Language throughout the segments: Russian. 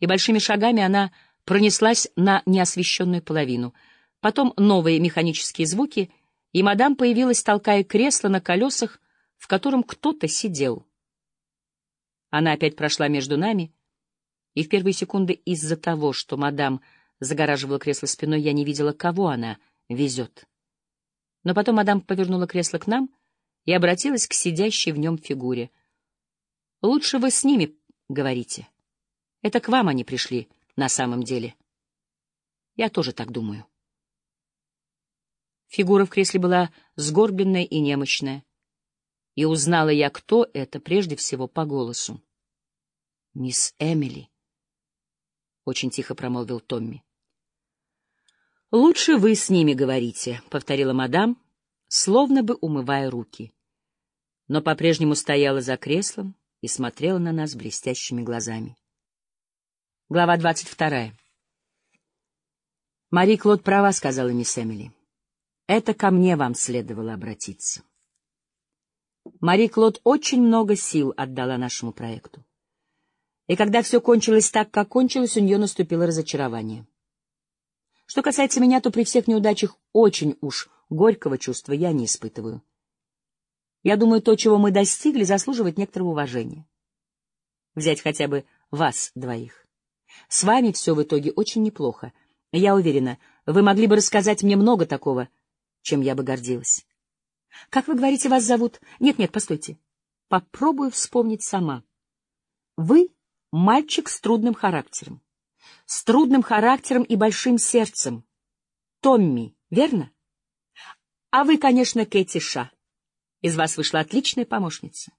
и большими шагами она пронеслась на неосвещенную половину. Потом новые механические звуки, и мадам появилась, толкая кресло на колесах, в котором кто-то сидел. Она опять прошла между нами, и в первые секунды из-за того, что мадам загораживала кресло спиной, я не видела, кого она везет. Но потом мадам повернула кресло к нам и обратилась к сидящей в нем фигуре. «Лучше вы с ними говорите. Это к вам они пришли на самом деле. Я тоже так думаю». Фигура в кресле была сгорбленная и немощная, и узнала я, кто это, прежде всего по голосу. «Мисс Эмили», — очень тихо промолвил Томми. «Лучше вы с ними говорите», — повторила мадам, словно бы умывая руки. Но по-прежнему стояла за креслом и смотрела на нас блестящими глазами. Глава двадцать вторая. «Мари Клод права», — сказала мисс Эмили. «Это ко мне вам следовало обратиться». Мари Клод очень много сил отдала нашему проекту. И когда все кончилось так, как кончилось, у нее наступило разочарование. Что касается меня, то при всех неудачах очень уж горького чувства я не испытываю. Я думаю, то, чего мы достигли, заслуживает некоторого уважения. Взять хотя бы вас двоих. С вами все в итоге очень неплохо. Я уверена, вы могли бы рассказать мне много такого, чем я бы гордилась. Как вы говорите, вас зовут? Нет-нет, постойте. Попробую вспомнить сама. Вы мальчик с трудным характером с трудным характером и большим сердцем. Томми, верно? А вы, конечно, Кэти Ша. Из вас вышла отличная помощница.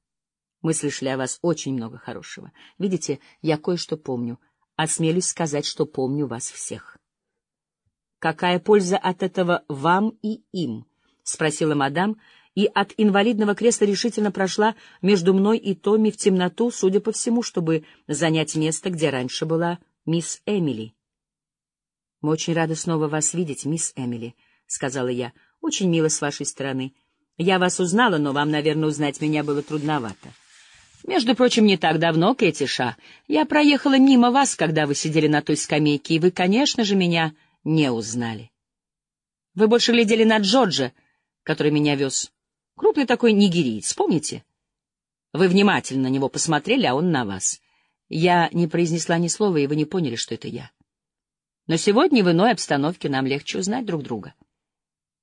Мы слышали о вас очень много хорошего. Видите, я кое-что помню. Осмелюсь сказать, что помню вас всех. Какая польза от этого вам и им? спросила мадам, и от инвалидного кресла решительно прошла между мной и Томми в темноту, судя по всему, чтобы занять место, где раньше была мисс Эмили. — Мы очень рады снова вас видеть, мисс Эмили, — сказала я. — Очень мило с вашей стороны. Я вас узнала, но вам, наверное, узнать меня было трудновато. Между прочим, не так давно, Кэти Ша, я проехала мимо вас, когда вы сидели на той скамейке, и вы, конечно же, меня не узнали. Вы больше глядели на Джорджа, который меня вез. Крупный такой нигериец, помните? Вы внимательно на него посмотрели, а он на вас. Я не произнесла ни слова, и вы не поняли, что это я. Но сегодня в иной обстановке нам легче узнать друг друга.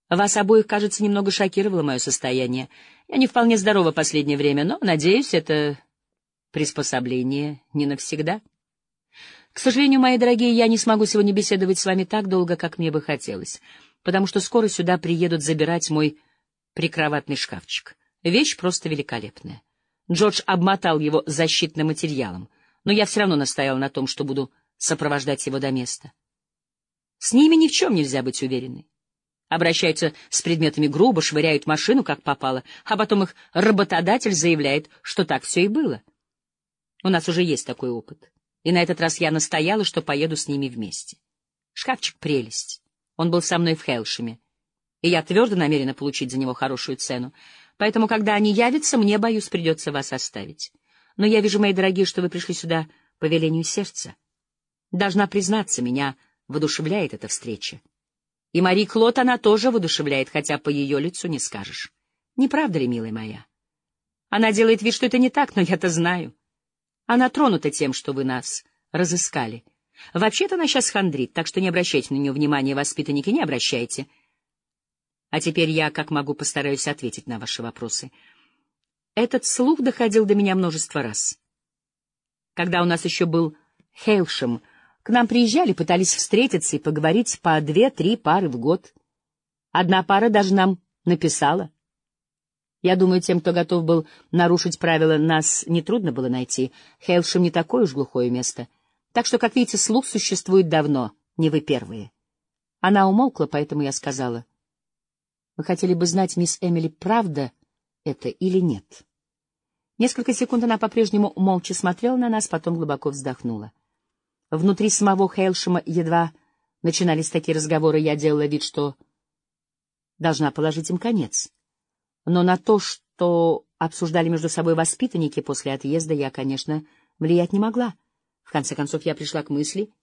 Вас обоих, кажется, немного шокировало мое состояние. Я не вполне здорова последнее время, но, надеюсь, это приспособление не навсегда. К сожалению, мои дорогие, я не смогу сегодня беседовать с вами так долго, как мне бы хотелось, потому что скоро сюда приедут забирать мой прикроватный шкафчик. Вещь просто великолепная. Джордж обмотал его защитным материалом но я все равно настоял на том, что буду сопровождать его до места. С ними ни в чем нельзя быть уверенной. Обращаются с предметами грубо, швыряют машину, как попало, а потом их работодатель заявляет, что так все и было. У нас уже есть такой опыт, и на этот раз я настояла, что поеду с ними вместе. Шкафчик — прелесть. Он был со мной в Хелшеме, и я твердо намерена получить за него хорошую цену, поэтому, когда они явятся, мне, боюсь, придется вас оставить. Но я вижу, мои дорогие, что вы пришли сюда по велению сердца. Должна признаться, меня воодушевляет эта встреча. И Мари Клод она тоже воодушевляет, хотя по ее лицу не скажешь. Не правда ли, милая моя? Она делает вид, что это не так, но я-то знаю. Она тронута тем, что вы нас разыскали. Вообще-то она сейчас хандрит, так что не обращайте на нее внимания, воспитанники, не обращайте. А теперь я, как могу, постараюсь ответить на ваши вопросы. Этот слух доходил до меня множество раз. Когда у нас еще был Хейлшем, к нам приезжали, пытались встретиться и поговорить по две-три пары в год. Одна пара даже нам написала. Я думаю, тем, кто готов был нарушить правила, нас нетрудно было найти. Хейлшем не такое уж глухое место. Так что, как видите, слух существует давно, не вы первые. Она умолкла, поэтому я сказала. Вы хотели бы знать, мисс Эмили, правда это или нет? Несколько секунд она по-прежнему молча смотрела на нас, потом глубоко вздохнула. Внутри самого Хейлшема едва начинались такие разговоры, я делала вид, что должна положить им конец. Но на то, что обсуждали между собой воспитанники после отъезда, я, конечно, влиять не могла. В конце концов, я пришла к мысли —